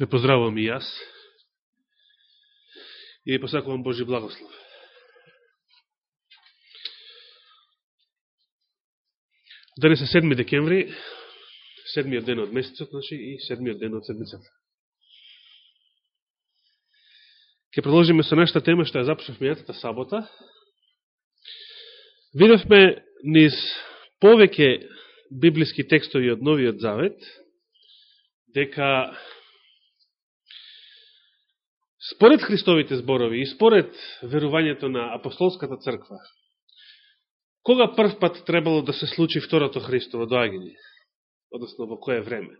Ве поздравувам и јас. И посакувам Божи благослов. Денес е 7 декември, седмиот ден од месецот, значи, и седмиот ден од седмицата. Ке продолжиме со нашата тема што ја започнавме јатата сабота. Видовме низ повеќе библиски текстови од Новиот Завет, дека според Христовите зборови и според верувањето на апостолската црква, кога прв пат требало да се случи второто Христово доаѓање? Односно, во кое време?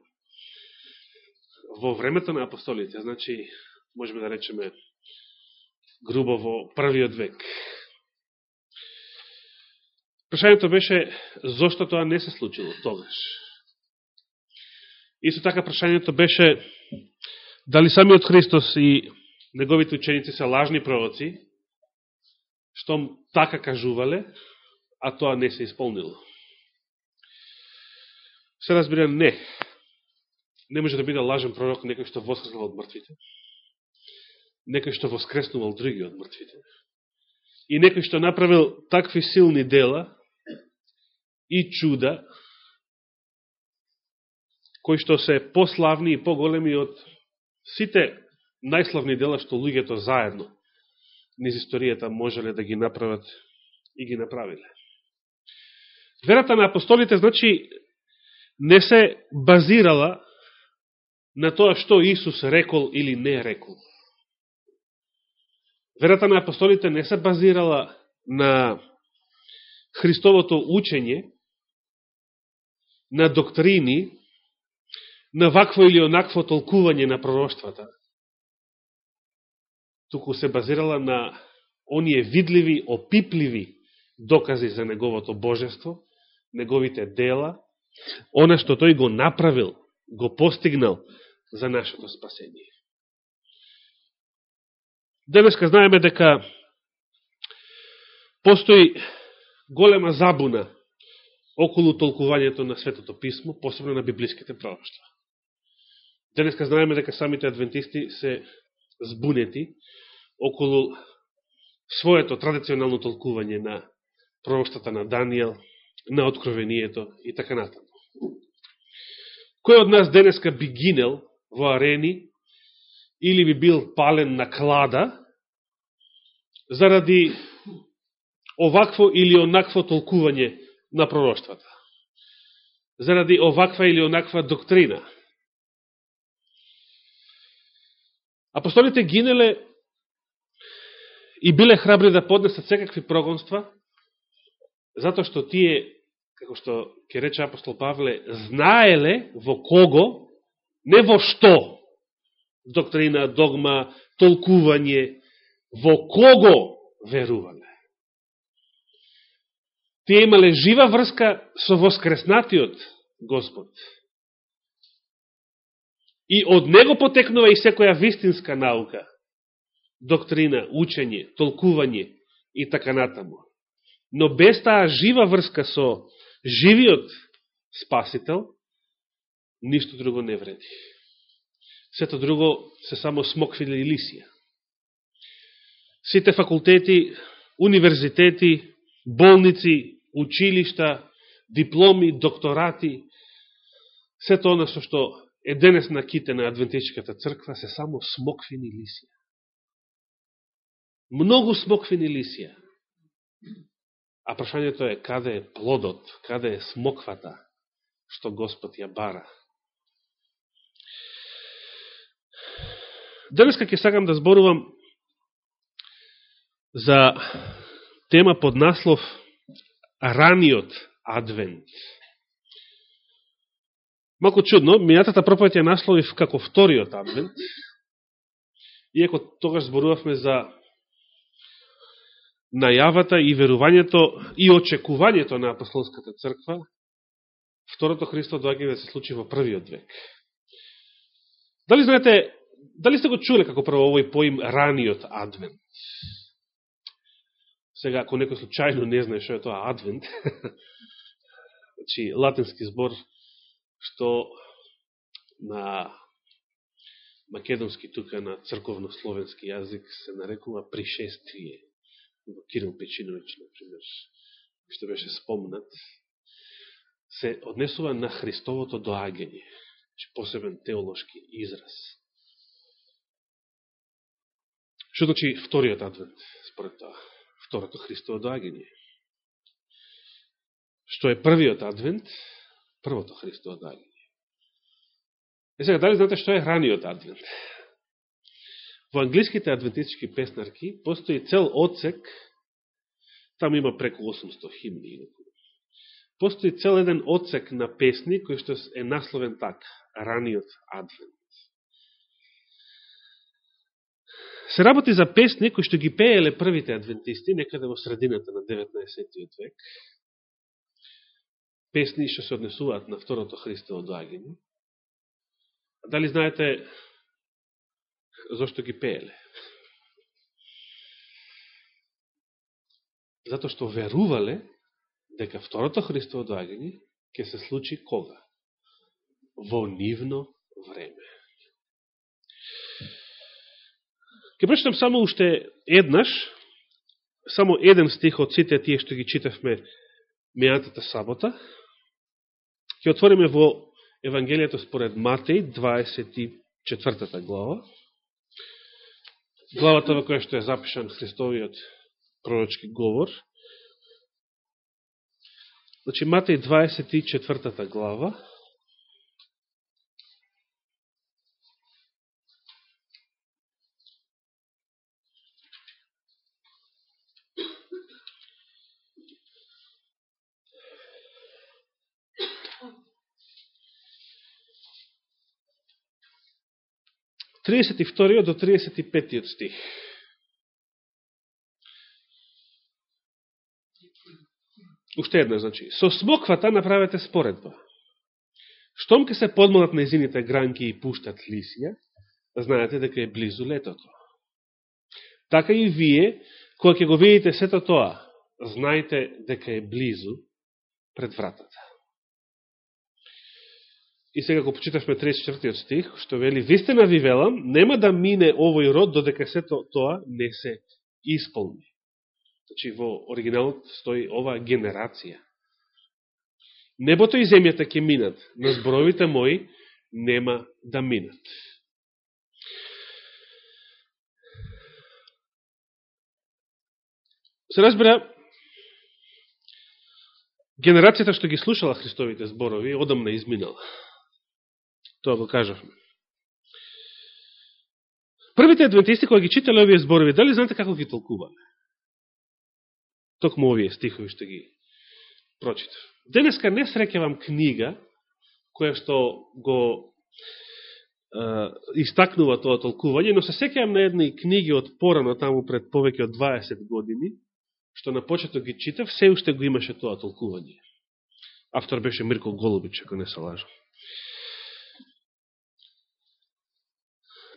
Во времето на апостолите, значи, можеме да речеме, грубо во првиот век. Прашањето беше, зошто тоа не се случило тогаш? Исто така прашањето беше, дали самиот Христос и неговите ученици се лажни пророци, штом така кажувале, а тоа не се исполнило. Се разбира, не. Не може да биде лажен пророк некој што воскреснал од мртвите, некој што воскреснувал други од мртвите, и некој што направил такви силни дела и чуда, кои што се пославни и поголеми од сите најславни дела што луѓето заедно низ историјата можеле да ги направат и ги направиле. Верата на апостолите, значи, не се базирала на тоа што Исус рекол или не рекол. Верата на апостолите не се базирала на Христовото учење, на доктрини, на вакво или онакво толкување на пророштвата, туку се базирала на оние видливи, опипливи докази за неговото божество, неговите дела, она што тој го направил, го постигнал за нашето спасение. Денеска знаеме дека постои голема забуна околу толкувањето на Светото Писмо, посебно на библиските пророќства. Денеска знаеме дека самите адвентисти се збунети околу своето традиционално толкување на пророштата на Данијел, на откровението и така натаму. Кој од нас денеска би гинел во арени или би бил пален на клада заради овакво или онакво толкување на пророштвата? Заради оваква или онаква доктрина? Апостолите гинеле и биле храбри да поднесат секакви прогонства, затоа што тие, како што ќе рече апостол Павле, знаеле во кого, не во што, доктрина, догма, толкување, во кого верувале. Тие имале жива врска со воскреснатиот Господ. И од него потекнува и секоја вистинска наука, доктрина, учење, толкување и така натаму. Но без таа жива врска со живиот спасител, ништо друго не вреди. Сето друго се само смоквили и лисија. Сите факултети, универзитети, болници, училишта, дипломи, докторати, сето оно што е денес на ките на Адвентичката црква се само смоквени лисија многу смоквени лисија. А прашањето е каде е плодот, каде е смоквата што Господ ја бара. Денеска ќе сакам да зборувам за тема под наслов Раниот Адвент. Малко чудно, мијатата проповед ја насловив како вториот Адвент, иако тогаш зборувавме за најавата и верувањето и очекувањето на апостолската црква, второто Христо доаѓа да се случи во првиот век. Дали знаете, дали сте го чуле како прво овој поим раниот адвент? Сега, ако некој случајно не знае што е тоа адвент, значи, латински збор, што на македонски тука на црковно-словенски јазик се нарекува пришествие. Во Кирил Печинович, например, што беше спомнат, се однесува на Христовото доагање, значи посебен теолошки израз. Што значи вториот адвент, според тоа? Второто Христово доагање. Што е првиот адвент? Првото Христово доагање. Е сега, дали знаете што е раниот адвент? Во англиските адвентистички песнарки постои цел одсек, таму има преку 800 химни. Постои цел еден одсек на песни кој што е насловен така, раниот адвент. Се работи за песни кои што ги пееле првите адвентисти, некаде во средината на 19. век. Песни што се однесуваат на второто Христово доаѓање. Дали знаете зашто ги пееле? Зато што верувале дека второто Христово доаѓање ќе се случи кога? Во нивно време. Ке прочитам само уште еднаш, само еден стих од сите тие што ги читавме мејатата сабота. Ке отвориме во Евангелието според Матеј, 24 глава. Главата во која што е запишан Христовиот пророчки говор. Значи, Матеј 24 глава. Тридесет и вториот до 35 стих. Уште една, значи. Со смоквата направете споредба. Штом ке се подмолат незините гранки и пуштат лисија, знаете дека е близу летото. Така и вие, кога ќе го видите сето тоа, знаете дека е близу пред вратата. И сега го почитавме 34 стих, што вели, вистина ви велам, нема да мине овој род додека сето тоа не се исполни. Значи, во оригиналот стои оваа генерација. Небото и земјата ќе минат, но зборовите мои нема да минат. Се разбира, генерацијата што ги слушала Христовите зборови, одамна изминала. Тоа го кажавме. Првите адвентисти кои ги читале овие зборови, дали знаете како ги толкувале? Токму овие стихови што ги прочитав. Денеска не среќавам книга која што го е, истакнува тоа толкување, но се сеќавам на едни книги од порано, таму пред повеќе од 20 години, што на почеток ги читав, се уште го имаше тоа толкување. Автор беше Мирко Голубич, ако не се лажам.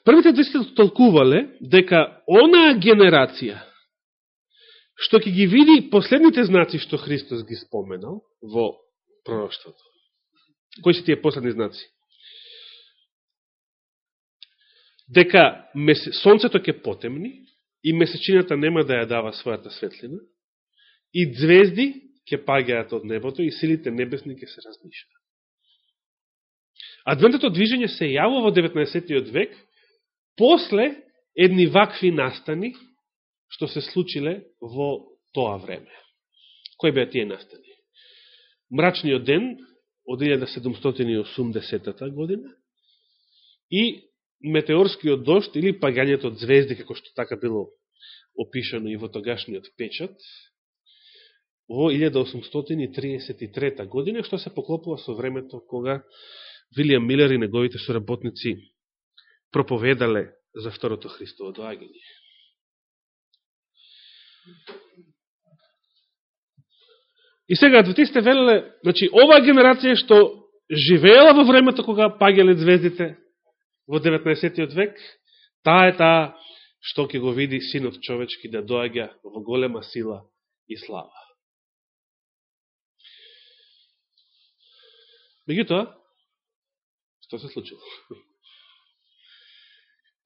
Првите двести толкувале дека онаа генерација што ќе ги види последните знаци што Христос ги споменал во пророќството. Кои се тие последни знаци? Дека месе, сонцето ќе потемни и месечината нема да ја дава својата светлина и звезди ќе пагаат од небото и силите небесни ќе се разнишат. Адвентото движење се јавува во 19. век после едни вакви настани што се случиле во тоа време. Кои беа тие настани? Мрачниот ден од 1780 година и метеорскиот дошт или пагањето од звезди, како што така било опишано и во тогашниот печат, во 1833 година, што се поклопува со времето кога Вилијам Милер и неговите соработници проповедале за второто Христово доагање. И сега адвентистите велеле, значи, оваа генерација што живеела во времето кога пагеле звездите во 19. век, таа е таа што ќе го види синот човечки да доаѓа во голема сила и слава. Меѓутоа, што се случило?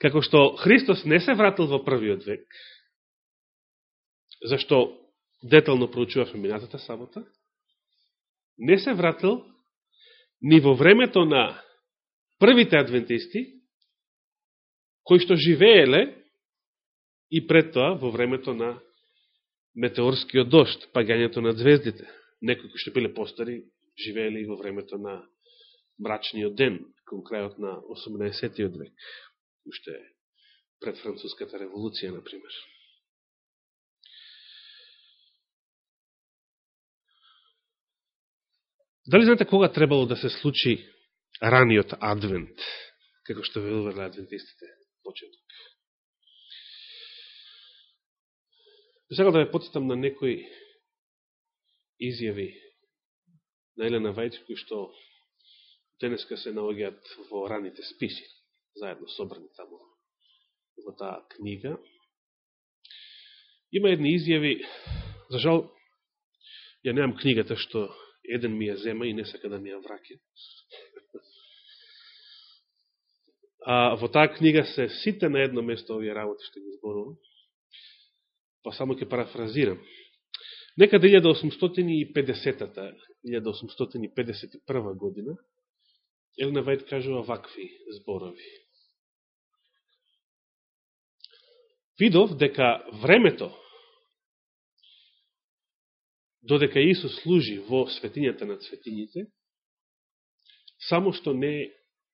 Како што Христос не се вратил во првиот век, зашто детално проучувавме минатата сабота, не се вратил ни во времето на првите адвентисти, кои што живееле и пред тоа во времето на метеорскиот дошт, пагањето на звездите. Некои кои што биле постари, живееле и во времето на мрачниот ден, кон крајот на 18. век, уште пред Француската револуција, например. Дали знаете кога требало да се случи раниот адвент, како што велувале адвентистите почеток? Сега да ве подсетам на некои изјави на Елена Вајц, што денеска се наоѓаат во раните списи, заедно собрани таму во таа книга. Има едни изјави, за жал, ја немам книгата што еден ми ја зема и не сака да ми ја враке. А во таа книга се сите на едно место овие работи што ги зборувам, па само ќе парафразирам. Некаде 1850-та, 1851 година, Елена Вајд кажува вакви зборови. Видов дека времето додека Исус служи во светињата на светињите, само што не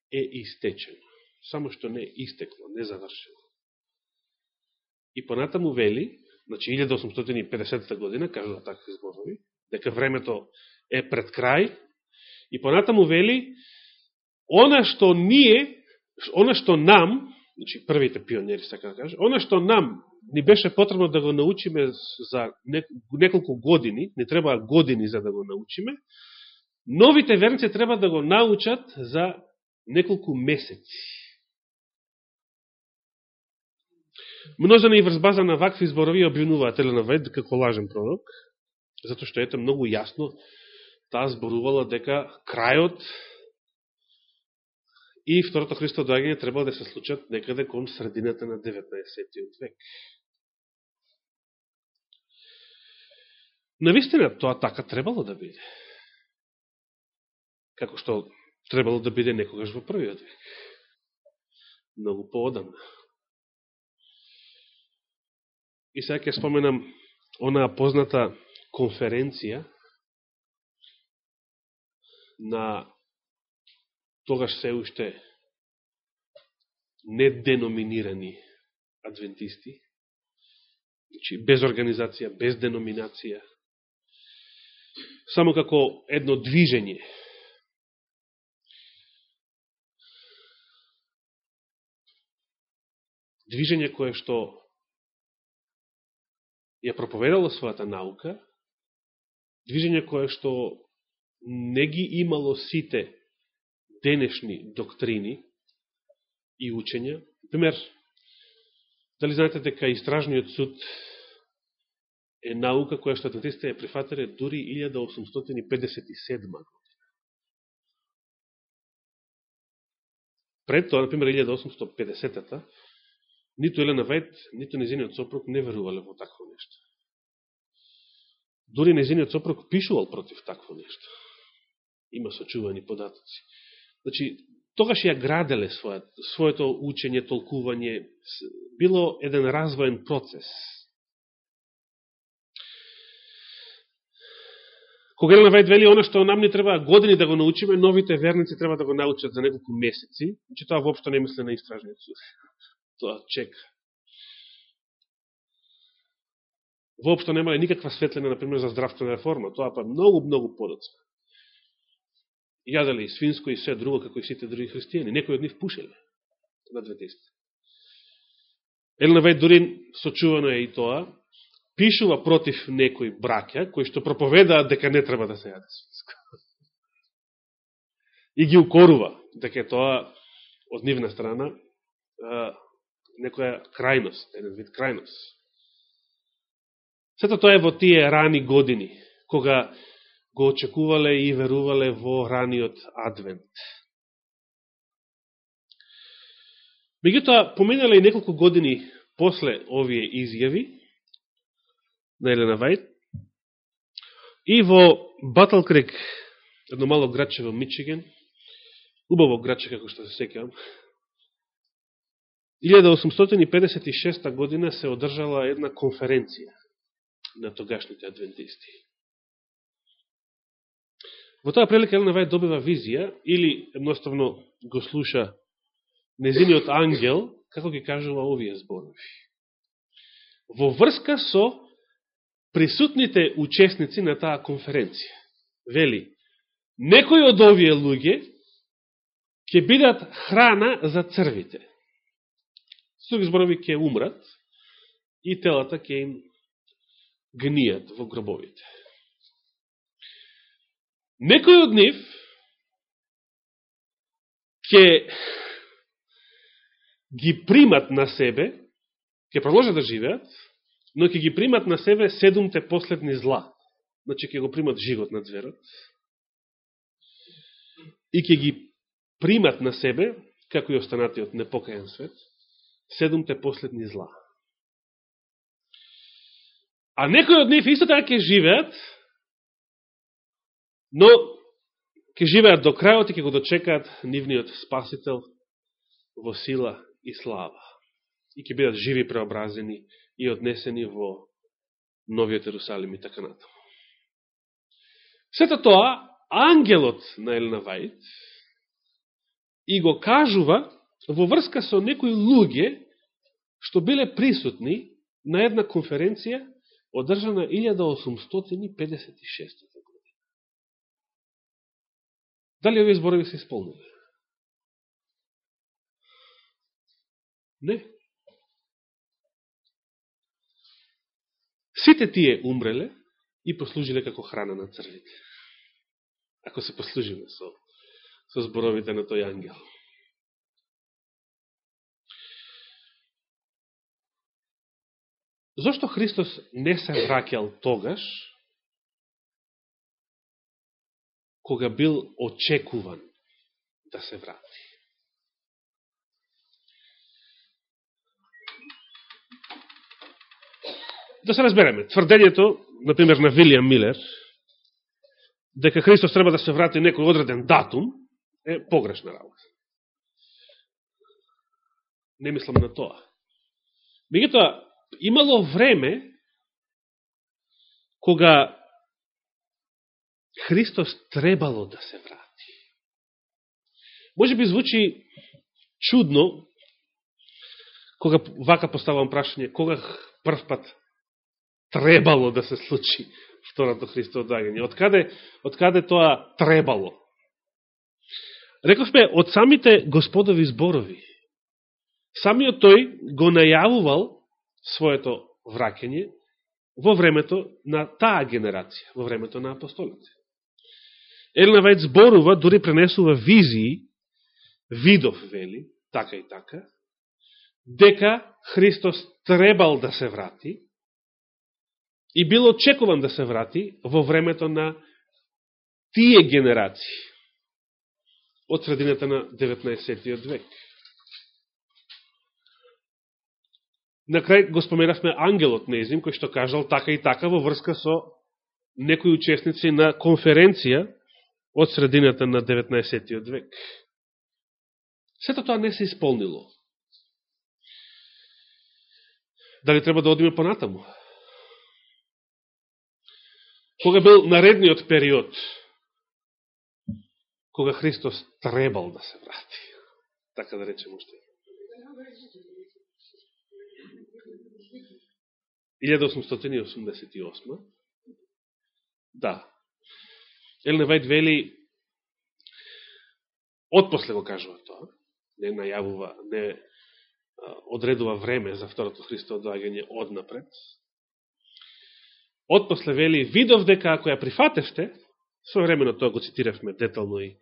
е истечено, само што не е истекло, не завршено. И понатаму вели, значи 1850 година, кажува такви зборови, дека времето е пред крај, и понатаму вели, она што ние, она што нам, значи првите пионери, сака да кажа, она што нам ни беше потребно да го научиме за неколку години, не треба години за да го научиме, новите верници треба да го научат за неколку месеци. Множена и врз база на вакви зборови обвинуваат Елена Вед како лажен пророк, затоа што ете многу јасно таа зборувала дека крајот и второто Христо доаѓање треба да се случат некаде кон средината на 19. век. Навистина, тоа така требало да биде. Како што требало да биде некогаш во првиот век. Многу поодамна. И сега ќе споменам онаа позната конференција на тогаш се уште неденоминирани адвентисти, значи без организација, без деноминација, само како едно движење. Движење кое што ја проповедало својата наука, движење кое што не ги имало сите денешни доктрини и учења. Пример, дали знаете дека истражниот суд е наука која што адвентистите ја прифатиле дури 1857 година. Пред тоа, например, 1850-та, ниту Елена Вајд, ниту незиниот сопруг не верувале во такво нешто. Дури незиниот сопруг пишувал против такво нешто. Има сочувани податоци. Значи, тогаш ја граделе својат, своето учење, толкување, било еден развоен процес. Кога Елена Вајд вели, оно што нам не треба години да го научиме, новите верници треба да го научат за неколку месеци, че тоа воопшто не мисле на истражниот суд. Тоа чека. Воопшто немале никаква светлина, например, за здравствена реформа. Тоа па многу, многу подоцна јаделе и свинско и се друго, како и сите други христијани. Некои од нив пушеле на адвентисти. Елена Вајд дори сочувано е и тоа, пишува против некои браќа, кои што проповедаат дека не треба да се јаде свинско. И ги укорува дека тоа од нивна страна некоја крајност, еден вид крајност. Сето тоа е во тие рани години, кога го очекувале и верувале во раниот адвент. Меѓутоа, поминале и неколку години после овие изјави на Елена Вајд, и во Батл Крик, едно мало градче во Мичиген, убаво градче како што се секјам, 1856 година се одржала една конференција на тогашните адвентисти. Во таа прилика Елена Вајд добива визија или едноставно го слуша незиниот ангел како ги кажува овие зборови. Во врска со присутните учесници на таа конференција. Вели, некои од овие луѓе ќе бидат храна за црвите. Слуги зборови ќе умрат и телата ќе им гнијат во гробовите. Некој од нив ќе ги примат на себе, ќе продолжат да живеат, но ќе ги примат на себе седумте последни зла. Значи ќе го примат живот на зверот и ќе ги примат на себе, како и останатиот непокаен свет, седумте последни зла. А некои од нив исто така ќе живеат, но ќе живеат до крајот и ќе го дочекаат нивниот спасител во сила и слава. И ќе бидат живи преобразени и однесени во новиот Ерусалим и така натаму. Сето тоа, ангелот на Елена Вајд и го кажува во врска со некои луѓе што биле присутни на една конференција одржана 1856 година. Дали овие зборови се исполнили? Не. Сите тие умреле и послужиле како храна на црвите. Ако се послужиме со, со зборовите на тој ангел. Зошто Христос не се враќал тогаш, кога бил очекуван да се врати? Да се разбереме, тврдењето, например, на Вилијам Милер, дека Христос треба да се врати некој одреден датум, е погрешна работа. Не мислам на тоа. Мегутоа, имало време кога Христос требало да се врати. Може би звучи чудно, кога вака поставам прашање, кога прв пат требало да се случи второто Христово доаѓање. Од каде, од каде тоа требало? Рековме, од самите господови зборови. Самиот тој го најавувал своето враќање во времето на таа генерација, во времето на апостолите. Елена Вајд зборува, дори пренесува визии, видов, вели, така и така, дека Христос требал да се врати и бил очекуван да се врати во времето на тие генерации од средината на 19. век. На крај го споменавме ангелот неизим, кој што кажал така и така во врска со некои учесници на конференција од средината на 19. век. Сето тоа не се исполнило. Дали треба да одиме понатаму? Кога бил наредниот период, кога Христос требал да се врати, така да речем уште. 1888. Да. Елена Вајд вели, отпосле го кажува тоа, не најавува, не одредува време за второто Христово доаѓање однапред. Отпосле вели, видов дека ако ја прифатевте, на тоа го цитиравме детално и,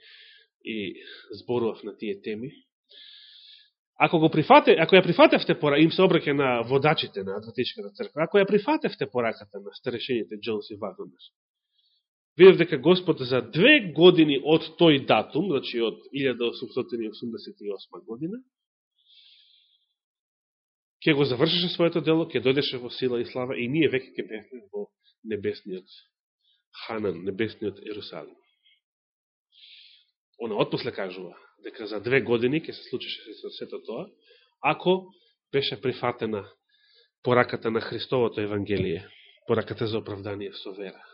и зборував на тие теми, Ако го прифате, ако ја прифатевте пора, им се обраќа на водачите на Адвентичката црква, ако ја прифатевте пораката на старешените Джонс и Вагонер, видев дека Господ за две години од тој датум, значи од 1888 година, ќе го завршеше своето дело, ќе дојдеше во сила и слава и ние веќе ќе бевме во небесниот Ханан, небесниот Ерусалим. Она отпосле кажува дека за две години ќе се случеше сето тоа, ако беше прифатена пораката на Христовото Евангелие, пораката за оправдание со вера.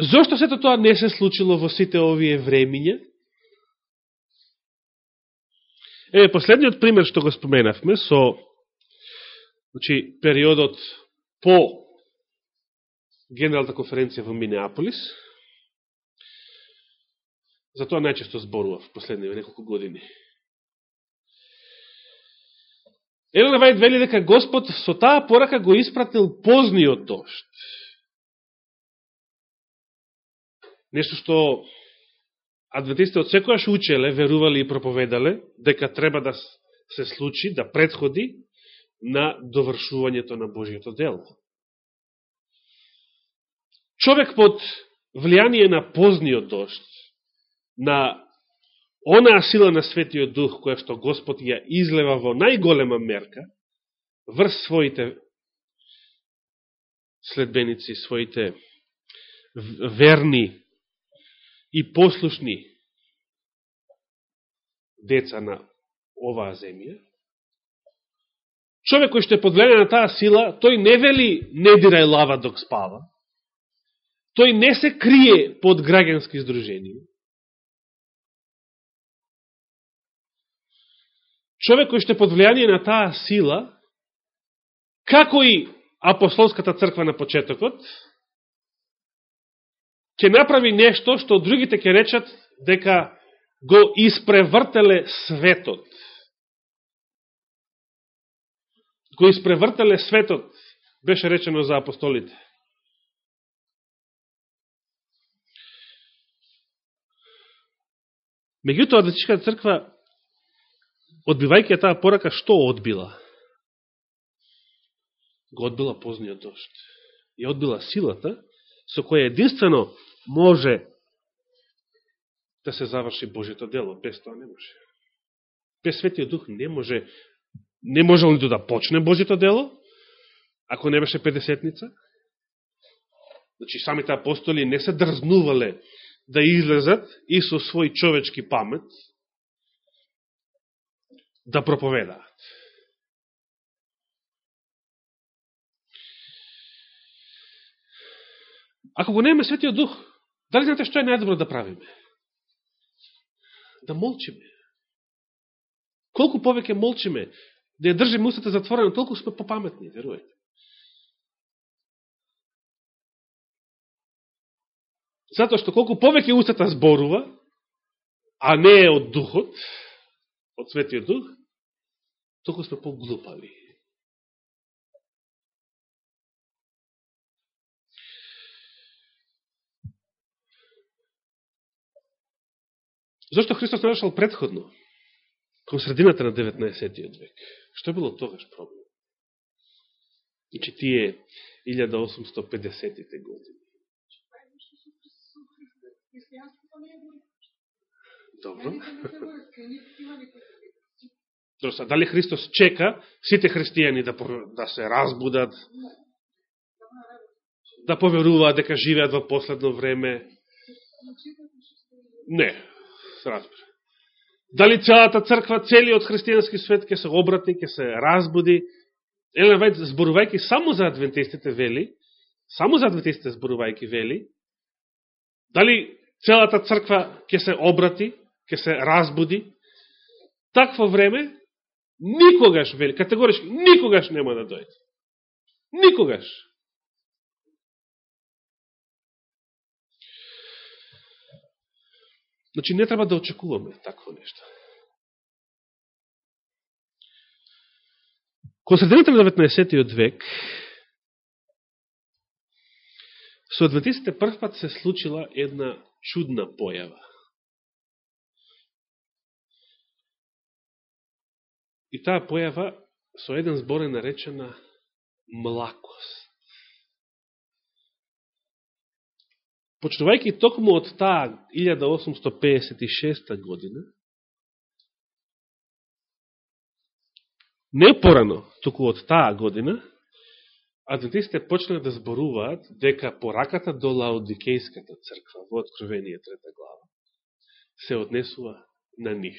Зошто сето тоа не се случило во сите овие времиња? Е, последниот пример што го споменавме со значи, периодот по Генералната конференција во Минеаполис, за тоа најчесто зборував последниве неколку години. Елена Вајд вели дека Господ со таа порака го испратил позниот дошт. Нешто што адвентистите од секојаш учеле, верувале и проповедале, дека треба да се случи, да предходи на довршувањето на Божијето дело. Човек под влијание на позниот дошт, на онаа сила на Светиот Дух, која што Господ ја излева во најголема мерка, врз своите следбеници, своите верни и послушни деца на оваа земја, човек кој што е подведен на таа сила, тој не вели не дирај лава док спава, тој не се крие под граѓански издруженија. Човек кој што е под влијание на таа сила, како и апостолската црква на почетокот, ќе направи нешто што другите ќе речат дека го испревртеле светот. Го испревртеле светот, беше речено за апостолите. Меѓутоа, Адвентичката црква, одбивајќи таа порака, што одбила? Го одбила позниот дошт. И одбила силата, со која единствено може да се заврши Божјето дело. Без тоа не може. Без Светиот Дух не може, не може ли да почне Божјето дело, ако не беше Педесетница. Значи, самите апостоли не се дрзнувале да излезат и со свој човечки памет да проповедаат. Ако го немаме Светиот Дух, Дали знаете што е најдобро да правиме? Да молчиме. Колку повеќе молчиме, да ја држиме устата затворена, толку сме попаметни, верувајте. Затоа што колку повеќе устата зборува, а не е од духот, од светиот дух, толку сме поглупави. Зошто Христос не дошел предходно? Кон средината на 19. век. Што било тогаш проблем? И тие 1850-те години. Добро. Добро, дали Христос чека сите христијани да, да се разбудат, да поверуваат дека живеат во последно време? Не, се разбира. Дали целата црква, целиот христијански свет ќе се обрати, ќе се разбуди? Елена Вајд, зборувајќи само за адвентистите вели, само за адвентистите зборувајќи вели, дали целата црква ќе се обрати, ќе се разбуди? Такво време никогаш, вели, категорички, никогаш нема да дојде. Никогаш. Значи, не треба да очекуваме такво нешто. Кон средината на 19. век, со адвентистите првпат се случила една чудна појава. И таа појава со еден збор е наречена млакост. Почнувајќи токму од таа 1856 година, Не порано, току од таа година, адвентистите почнале да зборуваат дека пораката до Лаодикејската црква во Откровение трета глава се однесува на нив.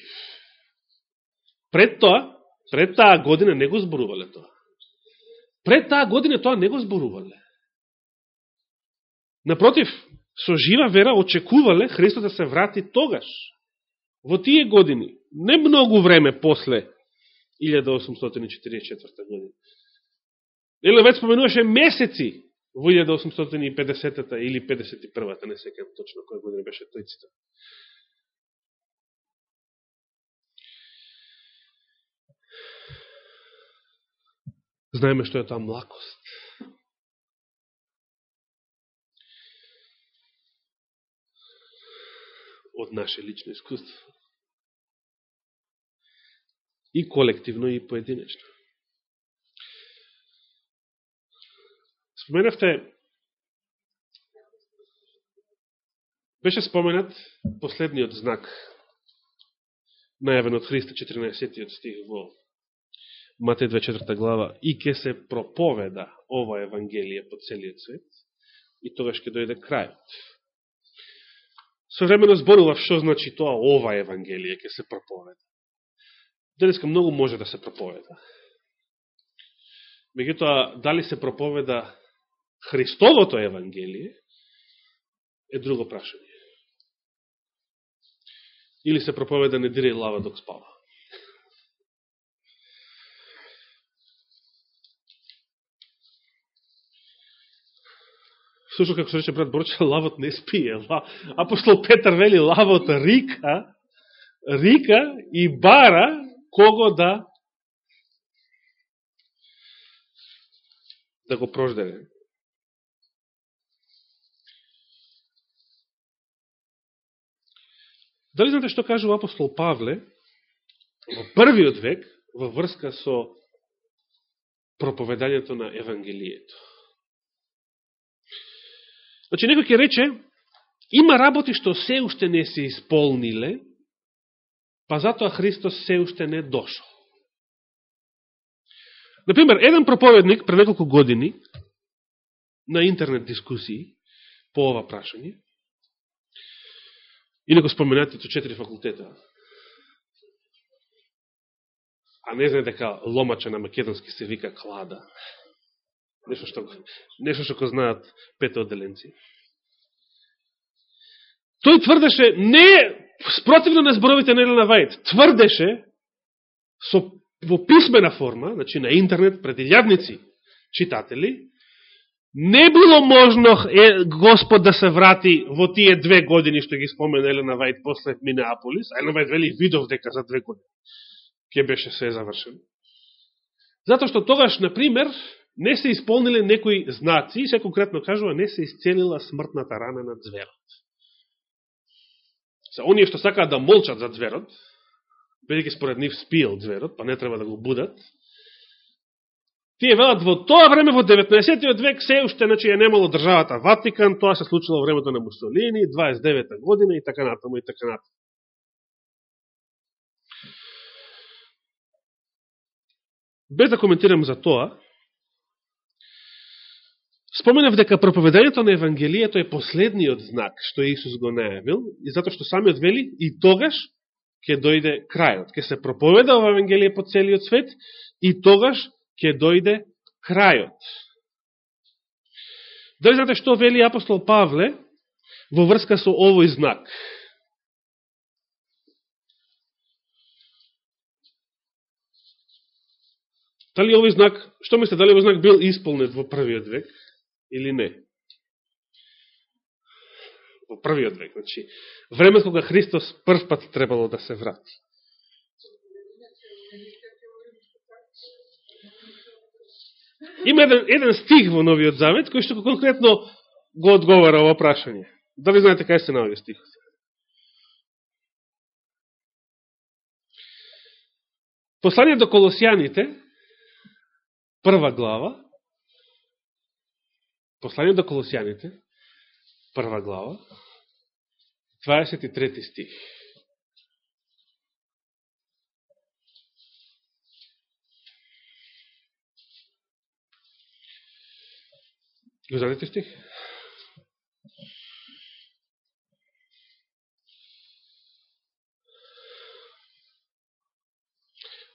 Пред тоа, пред таа година не го зборувале тоа. Пред таа година тоа не го зборувале. Напротив, со жива вера очекувале Христос да се врати тогаш, во тие години, не многу време после 1844 година. Еле веќе споменуваше месеци во 1850-та или 51-та, не секам точно која година беше тој цитат. Знаеме што е таа млакост. Од наше лично искуство. И колективно, и поединечно. Споменавте, беше споменат последниот знак, најавен од Христа 14 стих во Матеј 24 глава, и ке се проповеда ова Евангелие по целиот свет, и тогаш ке дојде крајот. Современо зборував што значи тоа ова Евангелие ќе се проповеда. Денеска многу може да се проповеда. Меѓутоа, дали се проповеда Христовото Евангелие е друго прашање. Или се проповеда не дире лава док спава. Слушал како се рече брат Борче, лавот не спие. Апостол Петар вели лавот рика, рика и бара кого да да го прождене. Дали знаете што кажува апостол Павле во првиот век во врска со проповедањето на Евангелието? Значи, некој ќе рече, има работи што се уште не се исполниле, па затоа Христос се уште не дошол. Например, еден проповедник пред неколку години на интернет дискусии по ова прашање, Инако споменатите четири факултета. А не знае дека ломача на македонски се вика клада. Нешто што, нешто што го знаат пете оделенци. Тој тврдеше, не спротивно на зборовите на Елена Вајд, тврдеше со, во писмена форма, значи на интернет, пред илјадници читатели, Не било можно е, Господ да се врати во тие две години што ги спомена Елена Вајд после Минеаполис, а Елена Вајд вели видов дека за две години ќе беше се завршено. Затоа што тогаш, например, не се исполниле некои знаци, се конкретно кажува, не се исцелила смртната рана на зверот. Се, оние што сакаат да молчат за зверот, бидеќи според нив спиел зверот, па не треба да го будат, Тие велат во тоа време, во 19. век, се уште значи, е немало државата Ватикан, тоа се случило во времето на Мусолини, 29. година и така натаму и така натаму. Без да коментирам за тоа, споменав дека проповедањето на Евангелието е последниот знак што Исус го најавил, и затоа што самиот вели и тогаш ќе дојде крајот. Ке се проповеда ова Евангелие по целиот свет и тогаш ќе дојде крајот. Дали знаете што вели апостол Павле во врска со овој знак? Дали овој знак, што мислите, дали овој знак бил исполнет во првиот век или не? Во првиот век, значи, време кога Христос прв пат требало да се врати. Има еден, еден стих во Новиот Завет, кој што конкретно го одговара ова прашање. Дали знаете кај се наоѓа стихот? Послание до Колосијаните, прва глава, Послание до Колосијаните, прва глава, 23 стих. Го знаете стих?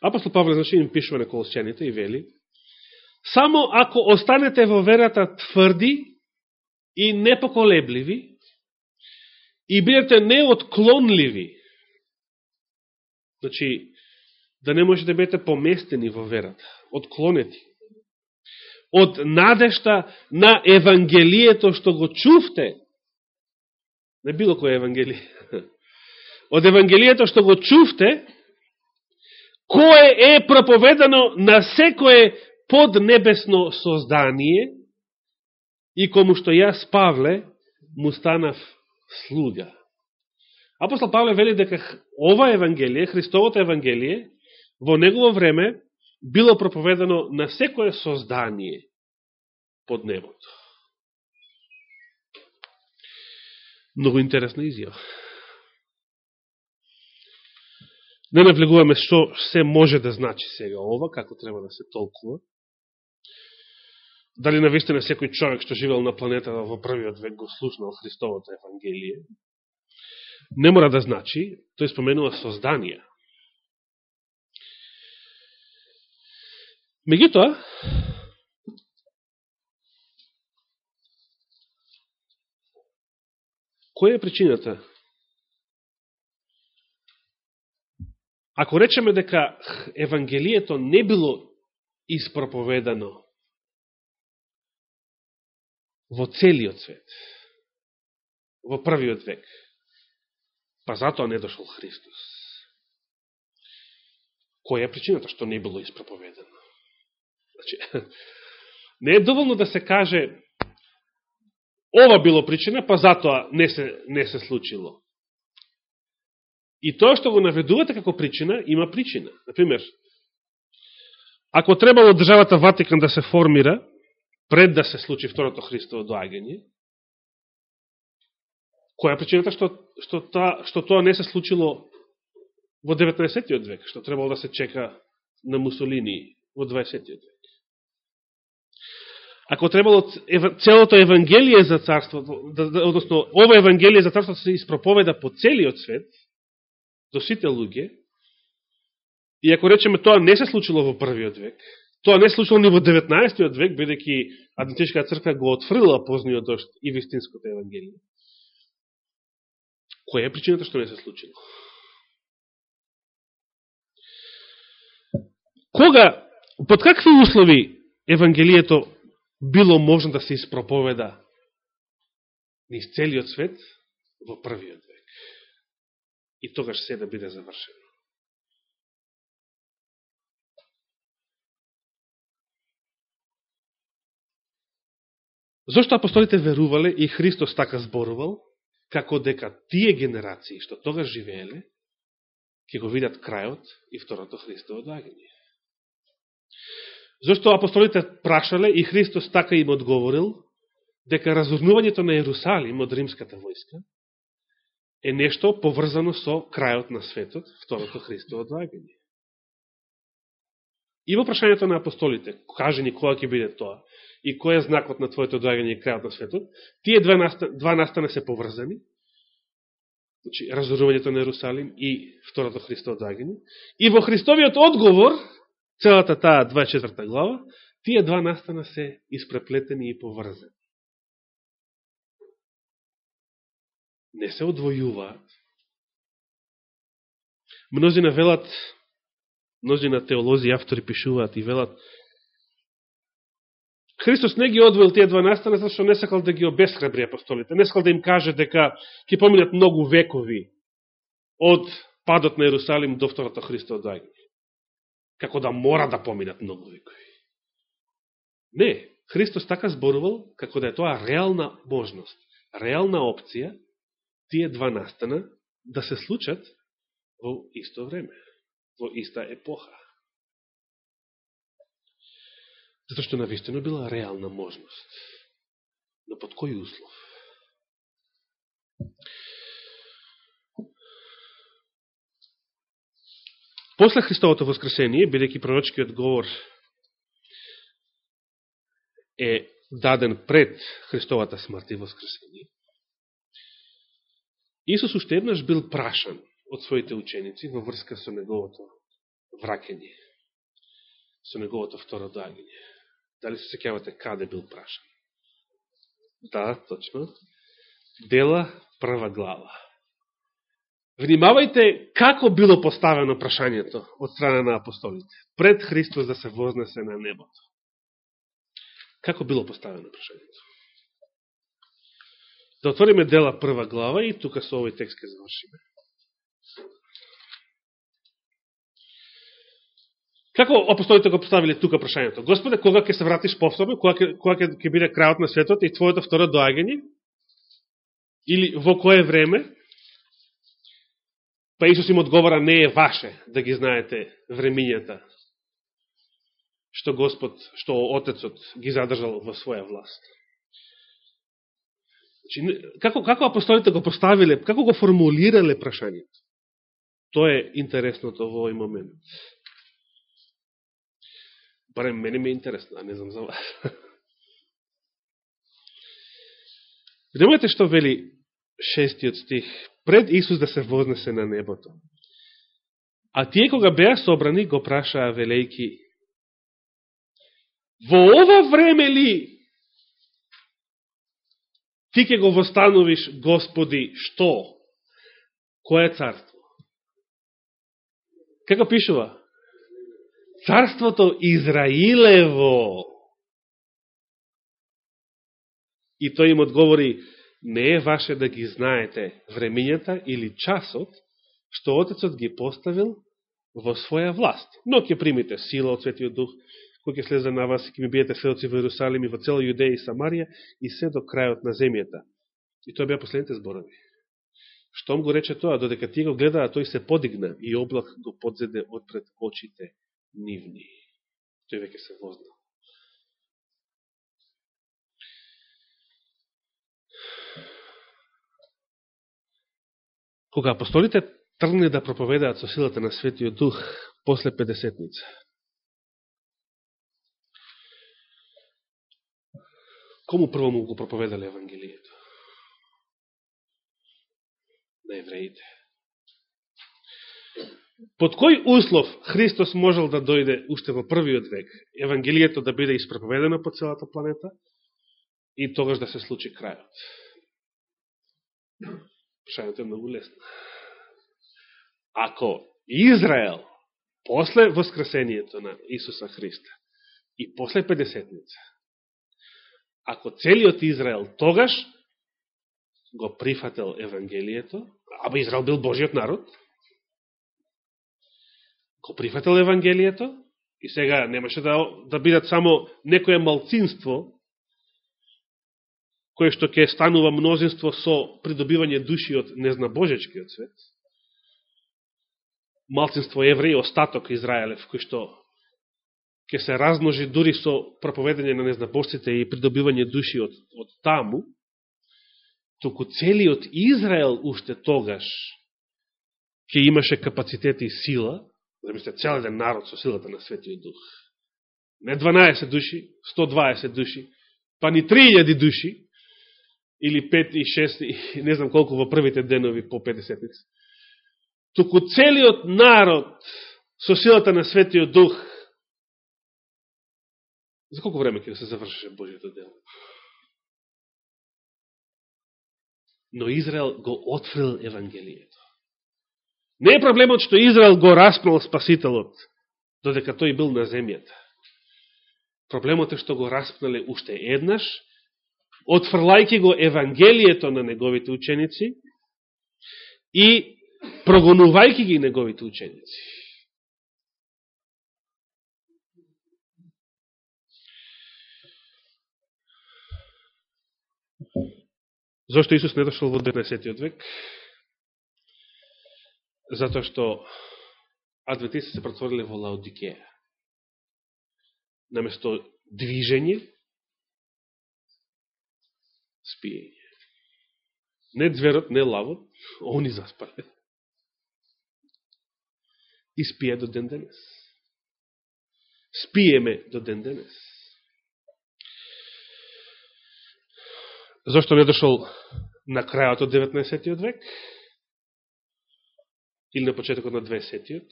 Апостол Павле, значи, им пишува на колосчаните и вели само ако останете во верата тврди и непоколебливи и бидете неотклонливи, значи, да не можете да бидете поместени во верата, отклонети, од надешта на Евангелието што го чувте, не било кој Евангелие, од Евангелието што го чувте, кое е проповедано на секое поднебесно создание и кому што јас, Павле, му станав слуга. Апостол Павле вели дека ова Евангелие, Христовото Евангелие, во негово време било проповедано на секое создание под небото. Много интересна изјава. Не навлегуваме што се може да значи сега ова, како треба да се толкува. Дали навистина секој човек што живел на планетата во првиот век го слушнал Христовото Евангелие. Не мора да значи, тој споменува созданија. Меѓутоа, која е причината Ако речеме дека Евангелието не било испроповедано во целиот свет, во првиот век, па затоа не дошол Христос. Која е причината што не било испроповедано? Значи, не е доволно да се каже ова било причина, па затоа не се, не се случило. И тоа што го наведувате како причина, има причина. Например, ако требало државата Ватикан да се формира пред да се случи второто Христово доагање, која е причината што, што, та, што тоа не се случило во 19. век, што требало да се чека на Мусолини во 20. век? Ако требало целото Евангелие за царството, да, да, односно, ова Евангелие за царството да се испроповеда по целиот свет, до сите луѓе, и ако речеме тоа не се случило во првиот век, тоа не се случило ни во 19. век, бидеќи Адвентичка црква го отфрила позниот дошт и вистинското евангелие. Која е причината што не се случило? Кога, под какви услови Евангелието било можно да се испроповеда низ целиот свет во првиот век? и тогаш се да биде завршено. Зошто апостолите верувале и Христос така зборувал, како дека тие генерации што тогаш живееле, ќе го видат крајот и второто Христово дагање. Зошто апостолите прашале и Христос така им одговорил, дека разурнувањето на Јерусалим од римската војска е нешто поврзано со крајот на светот, второто Христово доагање. И во прашањето на апостолите, кажи ни која ќе биде тоа, и кој е знакот на твоето доаѓање и крајот на светот, тие два, настана, два настана се поврзани, значи, разорувањето на Јерусалим и второто Христово доаѓање. и во Христовиот одговор, целата таа 24 глава, тие два настана се испреплетени и поврзани. не се одвојуваат. Мнозина велат, множина теолози и автори пишуваат и велат, Христос не ги одвоил тие два настана, зашто не сакал да ги обесхрабри апостолите. Не сакал да им каже дека ќе поминат многу векови од падот на Иерусалим до второто Христово доаѓање. Како да мора да поминат многу векови. Не, Христос така зборувал како да е тоа реална можност, реална опција тие два настана да се случат во исто време, во иста епоха. Зато што навистина била реална можност. Но под кој услов? После Христовото воскресение, бидејќи пророчкиот говор е даден пред Христовата смрт и воскресение, Исус уште еднаш бил прашан од своите ученици во врска со неговото вракење, со неговото второ доагање. Дали се секјавате каде бил прашан? Да, точно. Дела прва глава. Внимавајте како било поставено прашањето од страна на апостолите, пред Христос да се вознесе на небото. Како било поставено прашањето? Да отвориме дела прва глава и тука со овој текст ке завршиме. Како апостолите го поставиле тука прашањето? Господе, кога ќе се вратиш повторно, кога ќе, кога ќе, ќе биде крајот на светот и твоето второ доаѓање? Или во кое време? Па Исус им одговора, не е ваше да ги знаете времињата, што Господ, што Отецот ги задржал во своја власт. Значи, како, како апостолите го поставиле, како го формулирале прашањето? Тоа е интересното во овој момент. Барем мене ме е интересно, а не знам за вас. Внимавате што вели шестиот стих пред Исус да се вознесе на небото. А тие кога беа собрани, го прашаа велејки, во ова време ли ти ќе го востановиш, Господи, што? Кое царство? Како пишува? Царството Израилево. И тој им одговори, не е ваше да ги знаете времењата или часот, што Отецот ги поставил во своја власт. Но ќе примите сила од Светиот Дух, кој ќе слезе на вас и ќе ми биете сведоци во Иерусалим и во цела Јудеја и Самарија и се до крајот на земјата. И тоа беа последните зборови. Штом го рече тоа, додека ти го гледаа, тој се подигна и облак го подзеде отпред очите нивни. Тој веќе се вознал. Кога апостолите тргне да проповедаат со силата на Светиот Дух после Педесетница, кому прво му го проповедале Евангелието? На евреите. Под кој услов Христос можел да дојде уште во првиот век, Евангелието да биде испроповедено по целата планета и тогаш да се случи крајот? Прашањето е многу лесно. Ако Израел, после воскресението на Исуса Христа и после Педесетница, ако целиот Израел тогаш го прифател Евангелието, аба Израел бил Божиот народ, го прифател Евангелието, и сега немаше да, да бидат само некоје малцинство кое што ќе станува мнозинство со придобивање души од незнабожечкиот свет, малцинство евреи, остаток Израелев, кој што ќе се размножи дури со проповедање на незнабожците и придобивање души од, од таму, току целиот Израел уште тогаш ќе имаше капацитет и сила, замислите, да цел еден народ со силата на Светиот Дух. Не 12 души, 120 души, па ни 3000 души, или 5 и 6 и не знам колку во првите денови по 50-ници. Туку целиот народ со силата на Светиот Дух за колку време ќе да се завршише Божието дело? Но Израел го отфрил Евангелието. Не е проблемот што Израел го распнал Спасителот, додека тој бил на земјата. Проблемот е што го распнале уште еднаш отфрлајќи го Евангелието на неговите ученици и прогонувајќи ги неговите ученици. Зошто Исус не дошол во 19. век? Затоа што адвентисти се претвориле во Лаодикеја. Наместо движење, спиење. Не зверот, не лавот, они заспале. И спие до ден денес. Спиеме до ден денес. Зошто не дошол на крајот од 19. век? Или на почетокот на 20.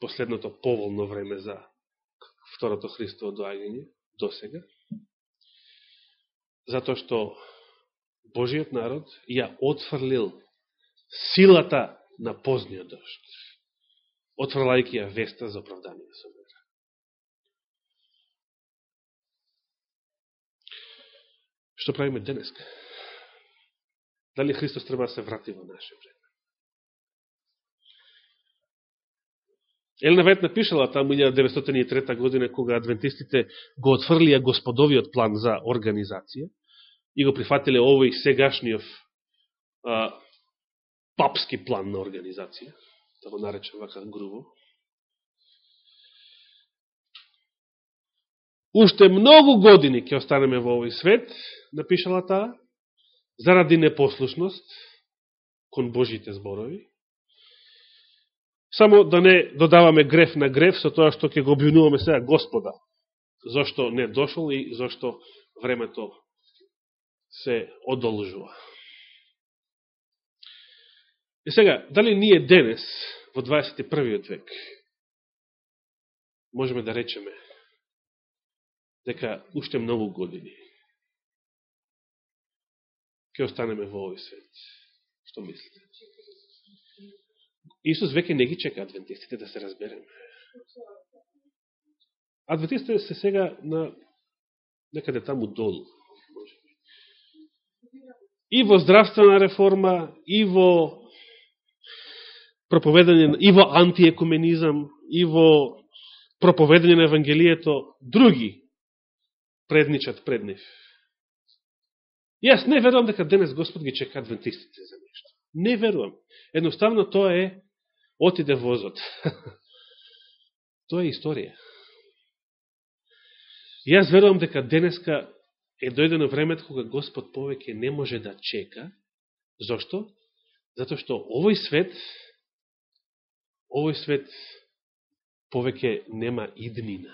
Последното поволно време за второто Христово доаѓање до сега? Затоа што Божиот народ ја отфрлил силата на позниот дошт, отфрлајќи ја веста за оправдание со вера. Што правиме денеска? Дали Христос треба да се врати во наше време? Елена Вајт напишала таму 1903 година, кога адвентистите го отфрлија господовиот план за организација и го прифатиле овој сегашниот а, папски план на организација, да го наречем вака грубо. Уште многу години ќе останеме во овој свет, напишала таа, заради непослушност кон Божите зборови. Само да не додаваме греф на греф со тоа што ќе го обвинуваме сега Господа. Зошто не дошол и зошто времето се одолжува. И сега, дали ние денес, во 21. век, можеме да речеме дека уште многу години ќе останеме во овој свет. Што мислите? Исус веќе не ги чека адвентистите да се разбереме. Адвентистите се сега на некаде таму долу. И во здравствена реформа, и во проповедање, и во антиекуменизам, и во проповедање на Евангелието, други предничат пред нив. Јас не верувам дека денес Господ ги чека адвентистите за нешто. Не верувам. Едноставно тоа е отиде возот. тоа е историја. Јас верувам дека денеска е дојдено времето кога Господ повеќе не може да чека. Зошто? Зато што овој свет овој свет повеќе нема иднина.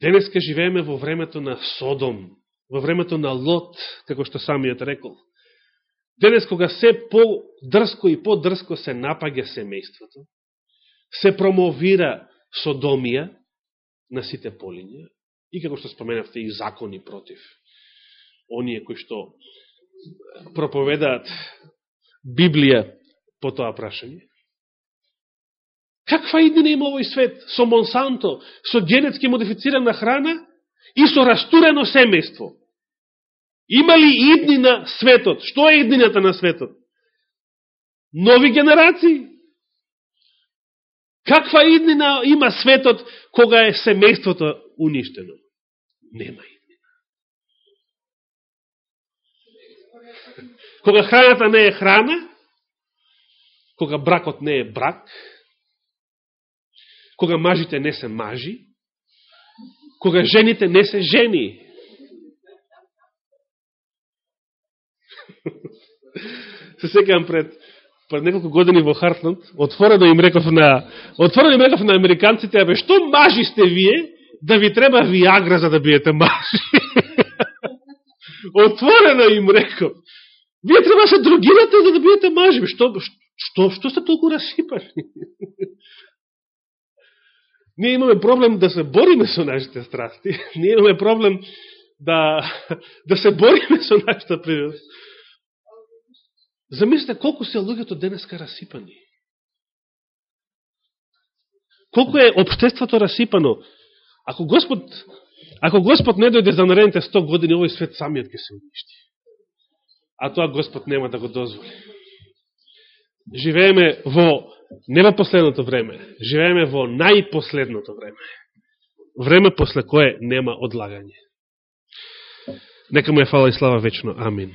Денеска живееме во времето на Содом, во времето на Лот, како што самиот рекол. Денес, кога се по-дрско и по-дрско се напаѓа семејството, се промовира содомија на сите полиња, и како што споменавте, и закони против оние кои што проповедаат Библија по тоа прашање. Каква иднина има овој свет со Монсанто, со генетски модифицирана храна и со растурено семејство? Има ли идни на светот? Што е иднината на светот? Нови генерации? Каква иднина има светот кога е семејството уништено? Нема иднина. Кога храната не е храна, кога бракот не е брак, кога мажите не се мажи, кога жените не се жени, се секам пред пред неколку години во Хартланд, отворено им реков на отворено им реков на американците, абе што мажи сте вие да ви треба виагра за да биете мажи? отворено им реков. Вие треба се другирате за да биете мажи. Што, што, што сте толку расипани? Ние имаме проблем да се бориме со нашите страсти. Ние имаме проблем да, да се бориме со нашата природа. Замислите колку се луѓето денеска расипани. Колку е обштеството расипано. Ако Господ, ако Господ не дојде за наредните 100 години, овој свет самиот ќе се уништи. А тоа Господ нема да го дозволи. Живееме во не во последното време, живееме во најпоследното време. Време после кое нема одлагање. Нека му е фала и слава вечно. Амин.